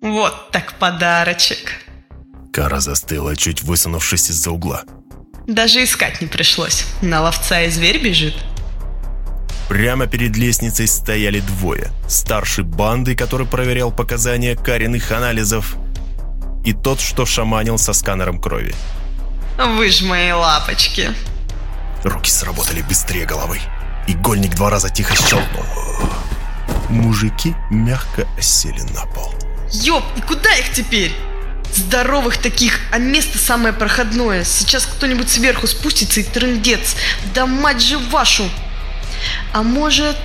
Вот так подарочек. Кара застыла, чуть высунувшись из-за угла. Даже искать не пришлось. На ловца и зверь бежит. Прямо перед лестницей стояли двое. Старший банды, который проверял показания каренных анализов, и тот, что шаманил со сканером крови. Вы ж мои лапочки. Руки сработали быстрее головы. Игольник два раза тихо щелкнул. Мужики мягко осели на пол. Ёп, и куда их теперь? Здоровых таких, а место самое проходное. Сейчас кто-нибудь сверху спустится и трындец. Да мать же вашу! А может...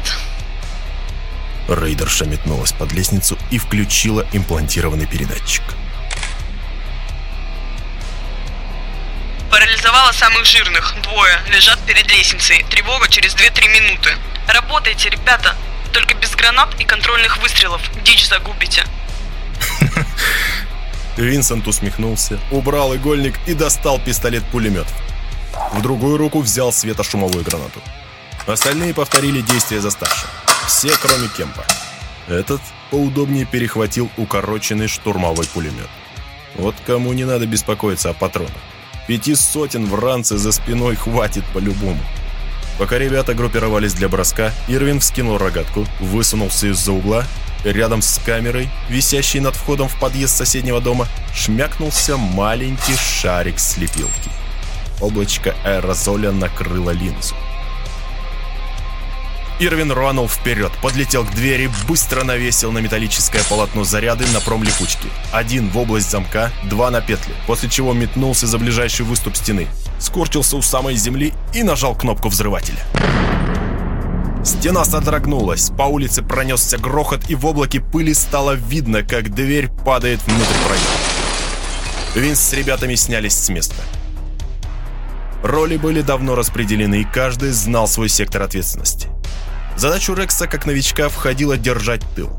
Рейдерша метнулась под лестницу и включила имплантированный передатчик. Парализовала самых жирных. Двое. Лежат перед лестницей. Тревога через 2-3 минуты. Работайте, ребята. Только без гранат и контрольных выстрелов. Дичь загубите. Винсент усмехнулся, убрал игольник и достал пистолет-пулемет. В другую руку взял светошумовую гранату. Остальные повторили действия за старшим. Все, кроме Кемпа. Этот поудобнее перехватил укороченный штурмовой пулемет. Вот кому не надо беспокоиться о патронах. Пяти сотен в ранце за спиной хватит по-любому. Пока ребята группировались для броска, Ирвин вскинул рогатку, высунулся из-за угла. Рядом с камерой, висящей над входом в подъезд соседнего дома, шмякнулся маленький шарик слепилки. Облачко аэрозоля накрыло линзу. Ирвин рванул вперед, подлетел к двери, быстро навесил на металлическое полотно заряды на промлипучки. Один в область замка, два на петли, после чего метнулся за ближайший выступ стены, скорчился у самой земли и нажал кнопку взрывателя. Стена содрогнулась, по улице пронесся грохот, и в облаке пыли стало видно, как дверь падает внутрь проема. Винс с ребятами снялись с места. Роли были давно распределены, и каждый знал свой сектор ответственности. Задачу Рекса как новичка входило держать тыл.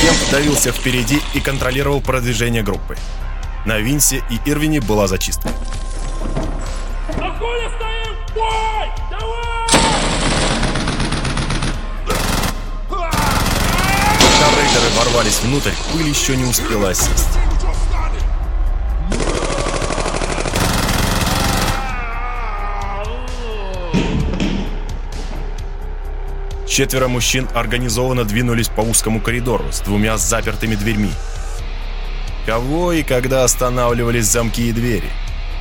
Кемп давился впереди и контролировал продвижение группы. На Винсе и Ирвине была зачистка. Ворвались внутрь, пыль еще не успела осесть. Четверо мужчин организованно двинулись по узкому коридору с двумя запертыми дверьми. Кого и когда останавливались замки и двери?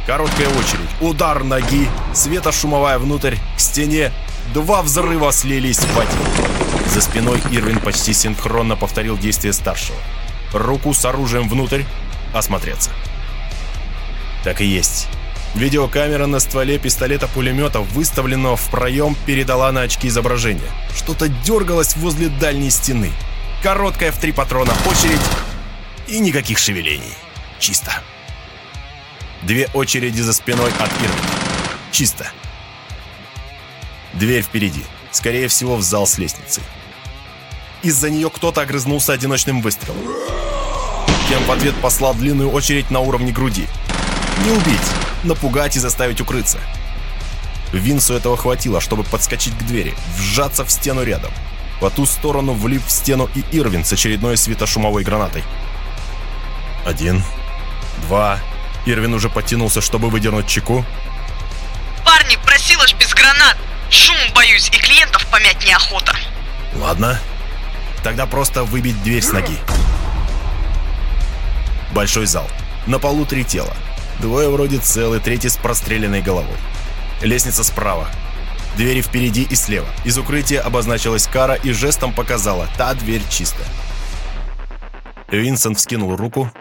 Короткая очередь, удар ноги, светошумовая внутрь, к стене, два взрыва слились в один. За спиной Ирвин почти синхронно повторил действие старшего. Руку с оружием внутрь, осмотреться. Так и есть. Видеокамера на стволе пистолета-пулемета, выставленного в проем, передала на очки изображение. Что-то дергалось возле дальней стены. Короткая в три патрона очередь и никаких шевелений. Чисто. Две очереди за спиной от Ирвина. Чисто. Дверь впереди. Скорее всего, в зал с лестницей. Из-за нее кто-то огрызнулся одиночным выстрелом. Кем в ответ послал длинную очередь на уровне груди. Не убить, напугать и заставить укрыться. Винсу этого хватило, чтобы подскочить к двери, вжаться в стену рядом. По ту сторону влип в стену и Ирвин с очередной светошумовой гранатой. Один, два. Ирвин уже потянулся, чтобы выдернуть чеку. Парни, просила ж без гранат. Шум боюсь, и клиентов помять неохота. Ладно. Тогда просто выбить дверь с ноги. Большой зал. На полу три тела. Двое вроде целы, третий с простреленной головой. Лестница справа. Двери впереди и слева. Из укрытия обозначилась кара и жестом показала «та дверь чиста». Винсент вскинул руку,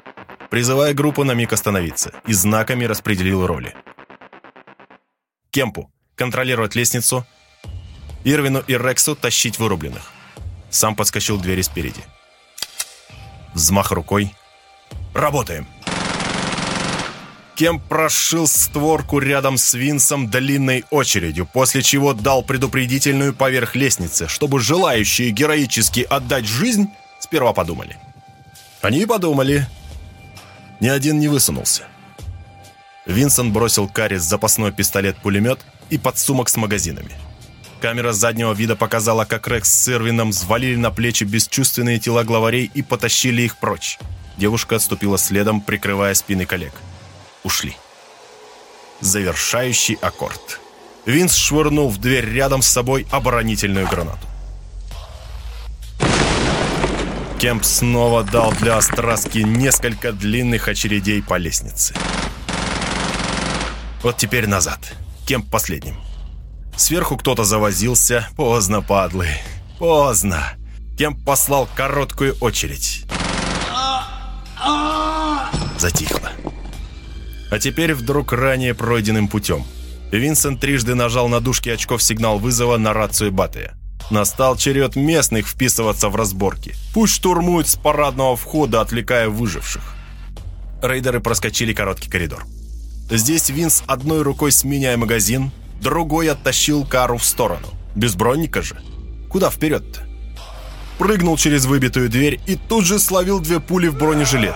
призывая группу на миг остановиться, и знаками распределил роли. Кемпу контролировать лестницу, Ирвину и Рексу тащить вырубленных. Сам подскочил к двери спереди. Взмах рукой. «Работаем!» Кем прошил створку рядом с Винсом длинной очередью, после чего дал предупредительную поверх лестницы, чтобы желающие героически отдать жизнь сперва подумали. Они и подумали. Ни один не высунулся. Винсент бросил Карри запасной пистолет-пулемет и подсумок с магазинами. Камера заднего вида показала, как Рекс с Ирвином взвалили на плечи бесчувственные тела главарей и потащили их прочь. Девушка отступила следом, прикрывая спины коллег. Ушли. Завершающий аккорд. Винс швырнул в дверь рядом с собой оборонительную гранату. Кемп снова дал для Остраски несколько длинных очередей по лестнице. Вот теперь назад. Кемп последним. Сверху кто-то завозился. Поздно, падлы. Поздно. Кемп послал короткую очередь. Затихло. А теперь вдруг ранее пройденным путем. Винсент трижды нажал на дужки очков сигнал вызова на рацию Батыя. Настал черед местных вписываться в разборки. Пусть штурмуют с парадного входа, отвлекая выживших. Рейдеры проскочили короткий коридор. Здесь Винс одной рукой сменяя магазин, другой оттащил кару в сторону. Без бронника же. Куда вперед-то? Прыгнул через выбитую дверь и тут же словил две пули в бронежилет.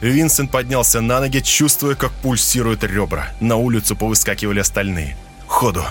Винсент поднялся на ноги, чувствуя, как пульсируют ребра. На улицу повыскакивали остальные. «Ходу!»